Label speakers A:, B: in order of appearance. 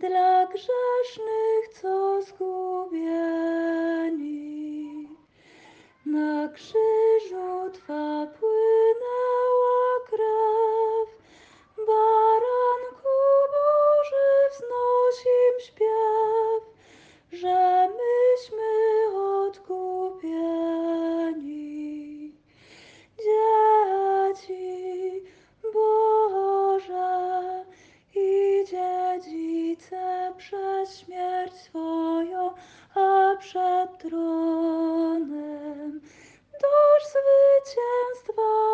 A: dla grzesznych, co zgubieni na krzyżu. przez śmierć swoją, a przed tronem. Dasz zwycięstwa.